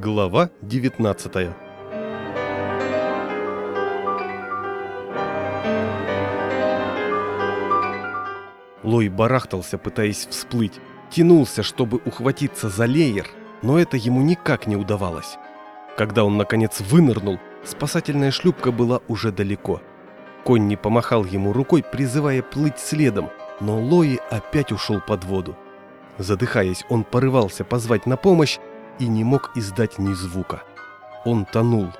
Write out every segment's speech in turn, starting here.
Глава 19 Лой барахтался, пытаясь всплыть, тянулся, чтобы ухватиться за леер, но это ему никак не удавалось. Когда он, наконец, вынырнул, спасательная шлюпка была уже далеко. Конни помахал ему рукой, призывая плыть следом, но Лои опять ушел под воду. Задыхаясь, он порывался позвать на помощь и не мог издать ни звука. Он тонул.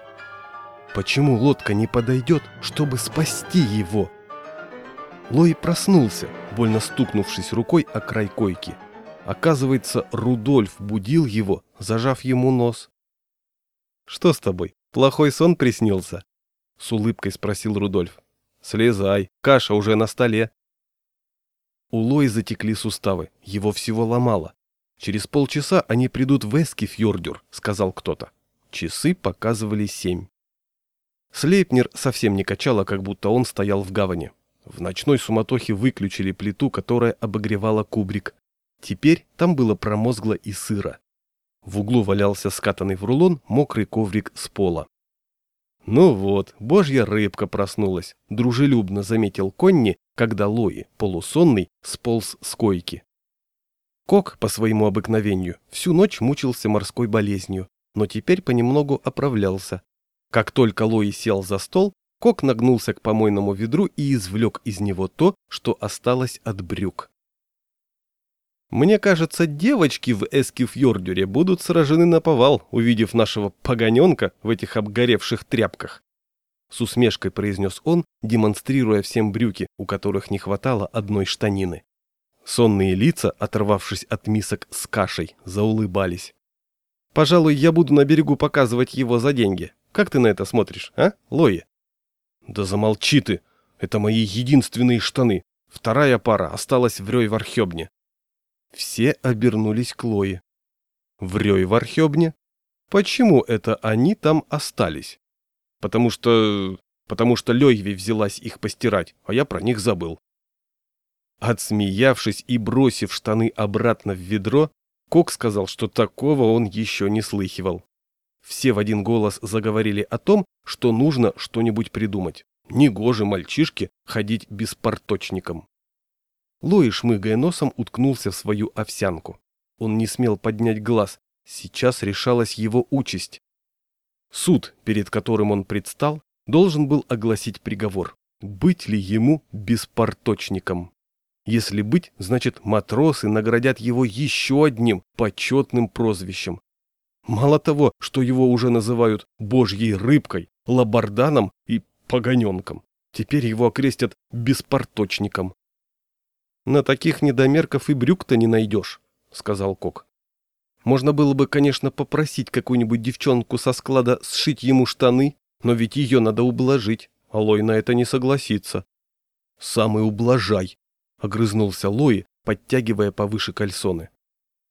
Почему лодка не подойдет, чтобы спасти его? Лои проснулся, больно стукнувшись рукой о край койки. Оказывается, Рудольф будил его, зажав ему нос. «Что с тобой? Плохой сон приснился?» С улыбкой спросил Рудольф. «Слезай, каша уже на столе». У Лои затекли суставы, его всего ломало. «Через полчаса они придут в Эскифьордюр», — сказал кто-то. Часы показывали семь. Слейпнер совсем не качало, как будто он стоял в гавани. В ночной суматохе выключили плиту, которая обогревала кубрик. Теперь там было промозгло и сыро. В углу валялся скатанный в рулон мокрый коврик с пола. «Ну вот, божья рыбка проснулась», — дружелюбно заметил Конни, когда Лои, полусонный, сполз с койки. Кок, по своему обыкновению, всю ночь мучился морской болезнью, но теперь понемногу оправлялся. Как только Лои сел за стол, Кок нагнулся к помойному ведру и извлек из него то, что осталось от брюк. Мне кажется, девочки в Эскифьордюре будут сражены на повал, увидев нашего погоненка в этих обгоревших тряпках. С усмешкой произнес он, демонстрируя всем брюки, у которых не хватало одной штанины. Сонные лица, оторвавшись от мисок с кашей, заулыбались. «Пожалуй, я буду на берегу показывать его за деньги. Как ты на это смотришь, а, Лои?» «Да замолчи ты! Это мои единственные штаны. Вторая пара осталась в Рёй-Вархёбне. Все обернулись к Лое. В Рёй-Вархёбне? Почему это они там остались? Потому что... потому что Лёйви взялась их постирать, а я про них забыл. Отсмеявшись и бросив штаны обратно в ведро, Кок сказал, что такого он еще не слыхивал. Все в один голос заговорили о том, что нужно что-нибудь придумать. Негоже мальчишке ходить беспорточником. Лои, шмыгая носом, уткнулся в свою овсянку. Он не смел поднять глаз. Сейчас решалась его участь. Суд, перед которым он предстал, должен был огласить приговор. Быть ли ему беспорточником? Если быть, значит матросы наградят его еще одним почетным прозвищем. Мало того, что его уже называют божьей рыбкой, лабарданом и погоненком. Теперь его окрестят беспорточником. На таких недомерков и брюк-то не найдешь, сказал Кок. Можно было бы, конечно, попросить какую-нибудь девчонку со склада сшить ему штаны, но ведь ее надо ублажить, а Лой на это не согласится. Самый ублажай, огрызнулся Лой, подтягивая повыше кальсоны.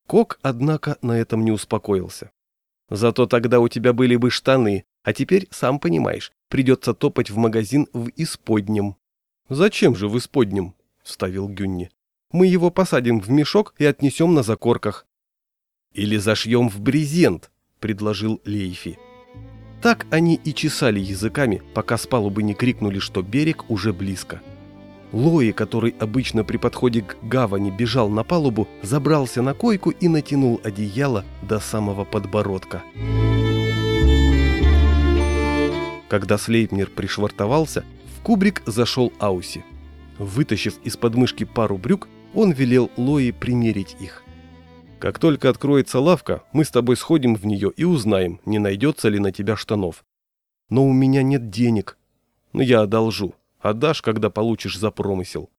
Кок, однако, на этом не успокоился. Зато тогда у тебя были бы штаны, а теперь, сам понимаешь, придется топать в магазин в исподнем. Зачем же в исподнем? вставил Гюнни. «Мы его посадим в мешок и отнесем на закорках». «Или зашьем в брезент», — предложил Лейфи. Так они и чесали языками, пока с палубы не крикнули, что берег уже близко. Лои, который обычно при подходе к гавани бежал на палубу, забрался на койку и натянул одеяло до самого подбородка. Когда Слейтнер пришвартовался, в кубрик зашел Ауси. Вытащив из подмышки пару брюк, он велел Лои примерить их. «Как только откроется лавка, мы с тобой сходим в нее и узнаем, не найдется ли на тебя штанов. Но у меня нет денег. Но я одолжу. Отдашь, когда получишь за промысел».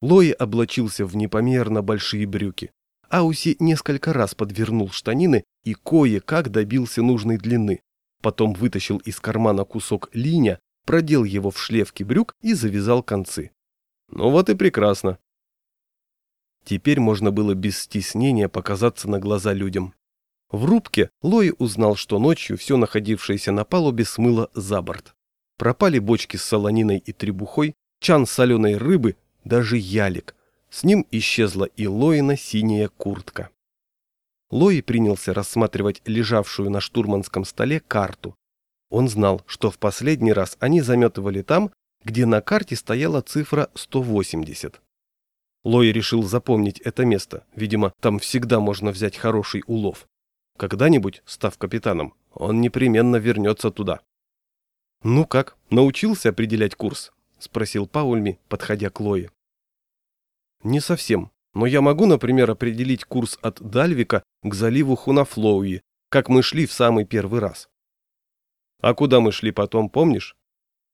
Лои облачился в непомерно большие брюки. Ауси несколько раз подвернул штанины и кое-как добился нужной длины. Потом вытащил из кармана кусок линя продел его в шлевки брюк и завязал концы. Ну вот и прекрасно. Теперь можно было без стеснения показаться на глаза людям. В рубке Лои узнал, что ночью все находившееся на палубе смыло за борт. Пропали бочки с солониной и требухой, чан соленой рыбы, даже ялик. С ним исчезла и Лоина синяя куртка. Лои принялся рассматривать лежавшую на штурманском столе карту. Он знал, что в последний раз они заметывали там, где на карте стояла цифра 180. Лои решил запомнить это место, видимо, там всегда можно взять хороший улов. Когда-нибудь, став капитаном, он непременно вернется туда. «Ну как, научился определять курс?» – спросил Паульми, подходя к Лои. «Не совсем, но я могу, например, определить курс от Дальвика к заливу Хунафлоуи, как мы шли в самый первый раз. А куда мы шли потом, помнишь?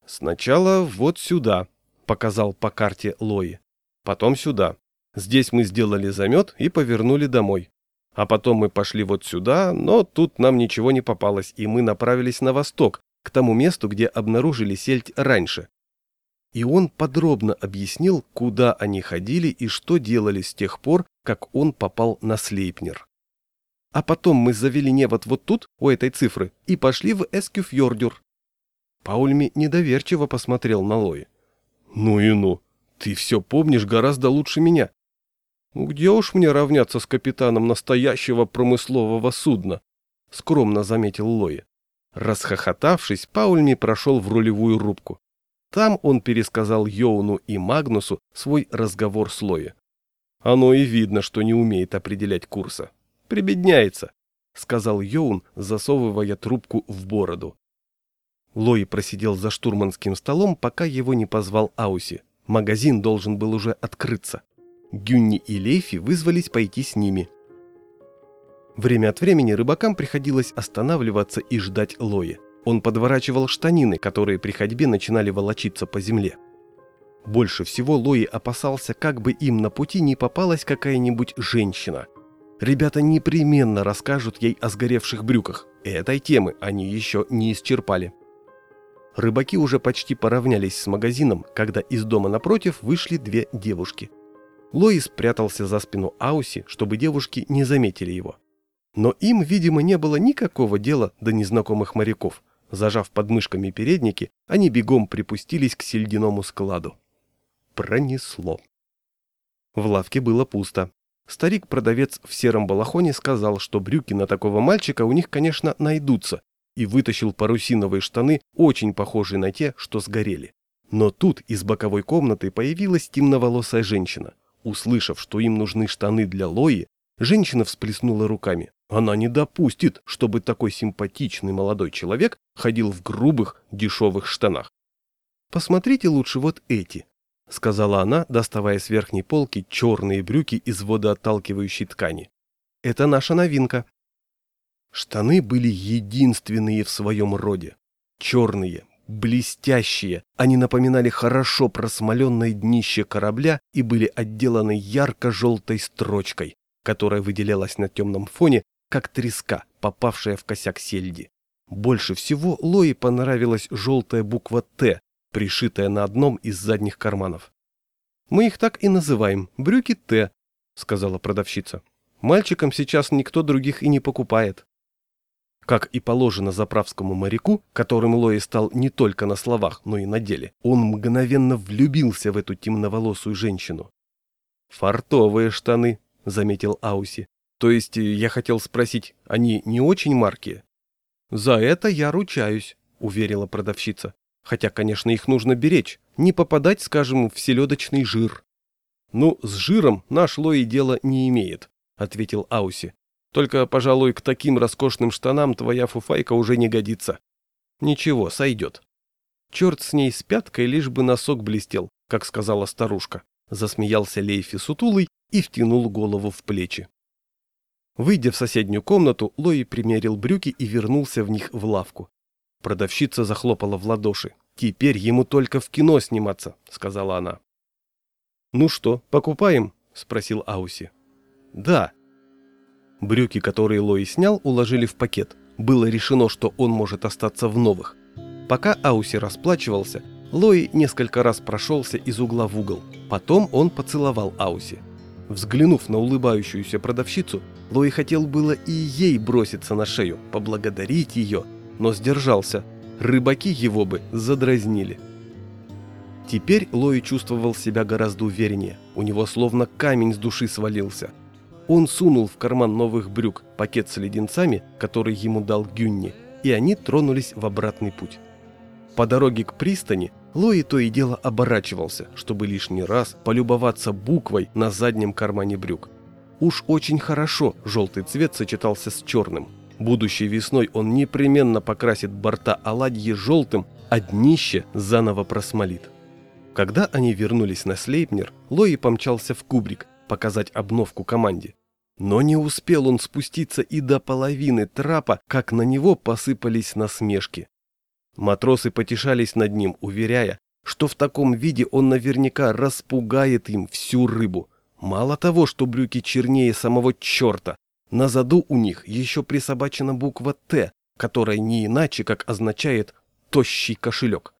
Сначала вот сюда, показал по карте Лои. Потом сюда. Здесь мы сделали замет и повернули домой. А потом мы пошли вот сюда, но тут нам ничего не попалось, и мы направились на восток, к тому месту, где обнаружили сельдь раньше. И он подробно объяснил, куда они ходили и что делали с тех пор, как он попал на Слейпнер. А потом мы завели невод вот тут, у этой цифры, и пошли в Эскюфьордюр. Паульми недоверчиво посмотрел на Лои. «Ну и ну, ты все помнишь гораздо лучше меня. Где уж мне равняться с капитаном настоящего промыслового судна?» Скромно заметил Лои. Расхохотавшись, Паульми прошел в рулевую рубку. Там он пересказал Йоуну и Магнусу свой разговор с Лои. Оно и видно, что не умеет определять курса. Прибедняется, сказал Йоун, засовывая трубку в бороду. Лои просидел за штурманским столом, пока его не позвал Ауси. Магазин должен был уже открыться. Гюнни и Лейфи вызвались пойти с ними. Время от времени рыбакам приходилось останавливаться и ждать Лои. Он подворачивал штанины, которые при ходьбе начинали волочиться по земле. Больше всего Лои опасался, как бы им на пути не попалась какая-нибудь женщина. Ребята непременно расскажут ей о сгоревших брюках. Этой темы они еще не исчерпали. Рыбаки уже почти поравнялись с магазином, когда из дома напротив вышли две девушки. Лои спрятался за спину Ауси, чтобы девушки не заметили его. Но им, видимо, не было никакого дела до незнакомых моряков. Зажав подмышками передники, они бегом припустились к сельдяному складу. Пронесло. В лавке было пусто. Старик-продавец в сером балахоне сказал, что брюки на такого мальчика у них, конечно, найдутся, и вытащил парусиновые штаны, очень похожие на те, что сгорели. Но тут из боковой комнаты появилась темноволосая женщина. Услышав, что им нужны штаны для Лои, женщина всплеснула руками. Она не допустит, чтобы такой симпатичный молодой человек ходил в грубых, дешевых штанах. «Посмотрите лучше вот эти», — сказала она, доставая с верхней полки черные брюки из водоотталкивающей ткани. «Это наша новинка». Штаны были единственные в своем роде. Черные, блестящие, они напоминали хорошо просмоленное днище корабля и были отделаны ярко-желтой строчкой, которая выделялась на темном фоне как треска, попавшая в косяк сельди. Больше всего Лои понравилась желтая буква «Т», пришитая на одном из задних карманов. «Мы их так и называем, брюки Т», — сказала продавщица. «Мальчикам сейчас никто других и не покупает». Как и положено заправскому моряку, которым Лои стал не только на словах, но и на деле, он мгновенно влюбился в эту темноволосую женщину. «Фартовые штаны», — заметил Ауси. То есть э, я хотел спросить, они не очень марки? За это я ручаюсь, уверила продавщица. Хотя, конечно, их нужно беречь, не попадать, скажем, в селедочный жир. Ну, с жиром наш Лои дела не имеет, ответил Ауси. Только, пожалуй, к таким роскошным штанам твоя фуфайка уже не годится. Ничего, сойдет. Черт с ней с пяткой, лишь бы носок блестел, как сказала старушка. Засмеялся Лейфи сутулый и втянул голову в плечи. Выйдя в соседнюю комнату, Лои примерил брюки и вернулся в них в лавку. Продавщица захлопала в ладоши. «Теперь ему только в кино сниматься», — сказала она. «Ну что, покупаем?» — спросил Ауси. «Да». Брюки, которые Лои снял, уложили в пакет. Было решено, что он может остаться в новых. Пока Ауси расплачивался, Лои несколько раз прошелся из угла в угол. Потом он поцеловал Ауси. Взглянув на улыбающуюся продавщицу, Лои хотел было и ей броситься на шею, поблагодарить ее, но сдержался. Рыбаки его бы задразнили. Теперь Лои чувствовал себя гораздо увереннее. У него словно камень с души свалился. Он сунул в карман новых брюк пакет с леденцами, который ему дал Гюнни, и они тронулись в обратный путь. По дороге к пристани Лои то и дело оборачивался, чтобы лишний раз полюбоваться буквой на заднем кармане брюк. Уж очень хорошо желтый цвет сочетался с черным. Будущей весной он непременно покрасит борта оладьи желтым, а днище заново просмолит. Когда они вернулись на Слейпнер, Лои помчался в кубрик показать обновку команде. Но не успел он спуститься и до половины трапа, как на него посыпались насмешки. Матросы потешались над ним, уверяя, что в таком виде он наверняка распугает им всю рыбу. Мало того, что брюки чернее самого черта, на заду у них еще присобачена буква «Т», которая не иначе, как означает «тощий кошелек».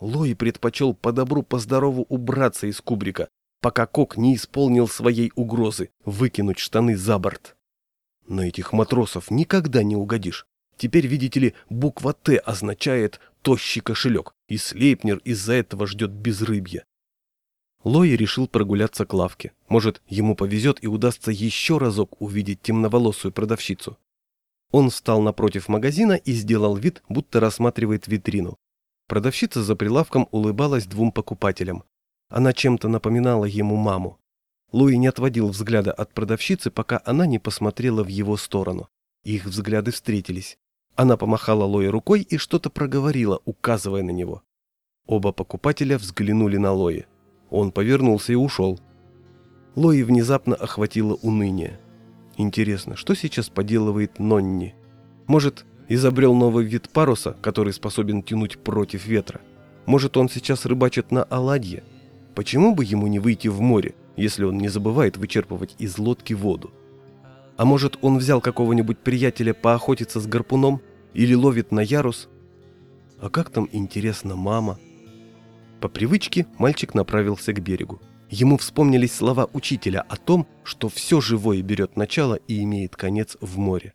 Лои предпочел по добру по здорову убраться из кубрика, пока Кок не исполнил своей угрозы выкинуть штаны за борт. На этих матросов никогда не угодишь. Теперь, видите ли, буква «Т» означает «тощий кошелек», и Слейпнер из-за этого ждет безрыбья. Лои решил прогуляться к лавке. Может, ему повезет и удастся еще разок увидеть темноволосую продавщицу. Он встал напротив магазина и сделал вид, будто рассматривает витрину. Продавщица за прилавком улыбалась двум покупателям. Она чем-то напоминала ему маму. Луи не отводил взгляда от продавщицы, пока она не посмотрела в его сторону. Их взгляды встретились. Она помахала Луи рукой и что-то проговорила, указывая на него. Оба покупателя взглянули на Лои. Он повернулся и ушел. Лои внезапно охватило уныние. Интересно, что сейчас поделывает Нонни? Может, изобрел новый вид паруса, который способен тянуть против ветра? Может, он сейчас рыбачит на оладье? Почему бы ему не выйти в море, если он не забывает вычерпывать из лодки воду? А может, он взял какого-нибудь приятеля поохотиться с гарпуном или ловит на ярус? А как там, интересно, мама? По привычке мальчик направился к берегу. Ему вспомнились слова учителя о том, что все живое берет начало и имеет конец в море.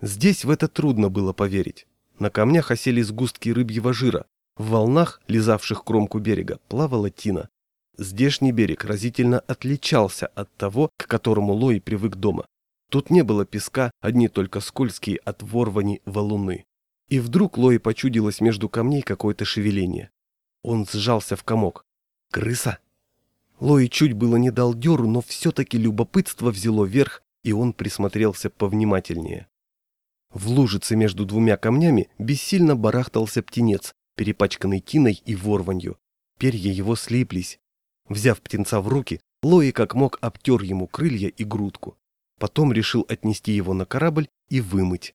Здесь в это трудно было поверить. На камнях осели сгустки рыбьего жира. В волнах, лизавших кромку берега, плавала тина, Здешний берег разительно отличался от того, к которому Лои привык дома. Тут не было песка, одни только скользкие от ворвани валуны. И вдруг Лои почудилось между камней какое-то шевеление. Он сжался в комок. «Крыса?» Лои чуть было не дал дёру, но все-таки любопытство взяло верх, и он присмотрелся повнимательнее. В лужице между двумя камнями бессильно барахтался птенец, перепачканный тиной и ворванью. Перья его слиплись, Взяв птенца в руки, Лои как мог обтер ему крылья и грудку. Потом решил отнести его на корабль и вымыть.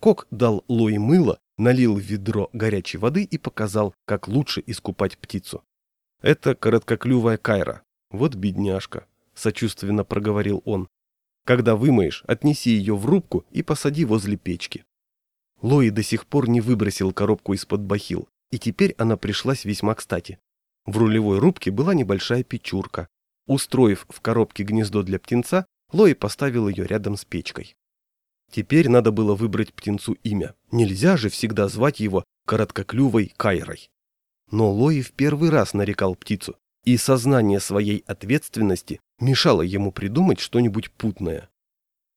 Кок дал Лои мыло, налил в ведро горячей воды и показал, как лучше искупать птицу. «Это короткоклювая кайра. Вот бедняжка», — сочувственно проговорил он. «Когда вымоешь, отнеси ее в рубку и посади возле печки». Лои до сих пор не выбросил коробку из-под бахил, и теперь она пришлась весьма кстати. В рулевой рубке была небольшая печурка. Устроив в коробке гнездо для птенца, Лои поставил ее рядом с печкой. Теперь надо было выбрать птенцу имя. Нельзя же всегда звать его короткоклювой Кайрой. Но Лои в первый раз нарекал птицу, и сознание своей ответственности мешало ему придумать что-нибудь путное.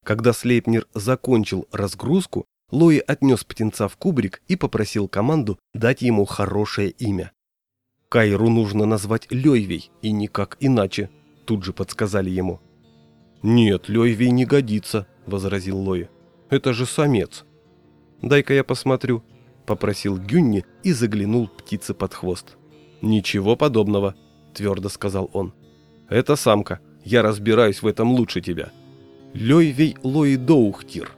Когда Слейпнер закончил разгрузку, Лои отнес птенца в кубрик и попросил команду дать ему хорошее имя. Кайру нужно назвать Лёйвей, и никак иначе, тут же подсказали ему. Нет, Лёйвей не годится, возразил Лои. Это же самец. Дай-ка я посмотрю, попросил Гюнни и заглянул птице под хвост. Ничего подобного, твердо сказал он. Это самка, я разбираюсь в этом лучше тебя. Лёйвей Лои Доухтир.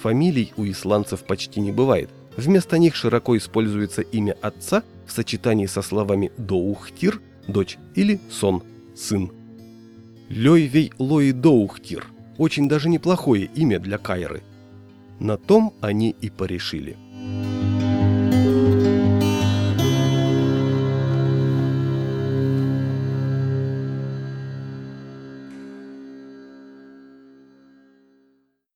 Фамилий у исландцев почти не бывает. Вместо них широко используется имя отца в сочетании со словами «доухтир» – дочь или «сон» – сын. Лёйвей Лои Доухтир – очень даже неплохое имя для Кайры. На том они и порешили.